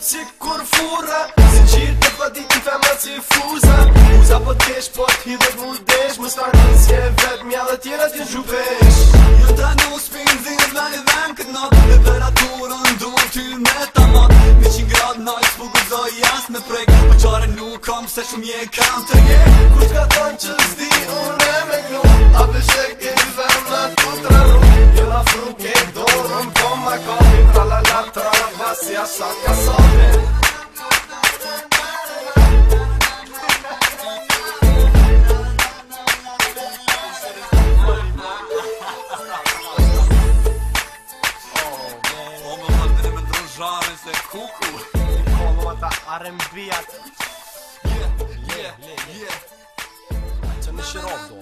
si kur fura Si qirë të fati ti fema si fuza Fuza po t'kesh po t'hi dhe t'mudesh Më s'far në s'je vet mja dhe tjera t'jën shupesh Jo t'a nus pin dhin dhe i dhen kët not Temperaturën du më t'y me ta mat Mi qin grad nalë s'pu gu jas me prek Po qare nuk kam se shumë je kam të je Kur t'ka thon që zdi unë e me gnu A për shek e i vem dhe më ka Tra la la tra la vasja Shrave se kuku Në kolo atë rëmbiat Yeah, yeah, yeah I turn the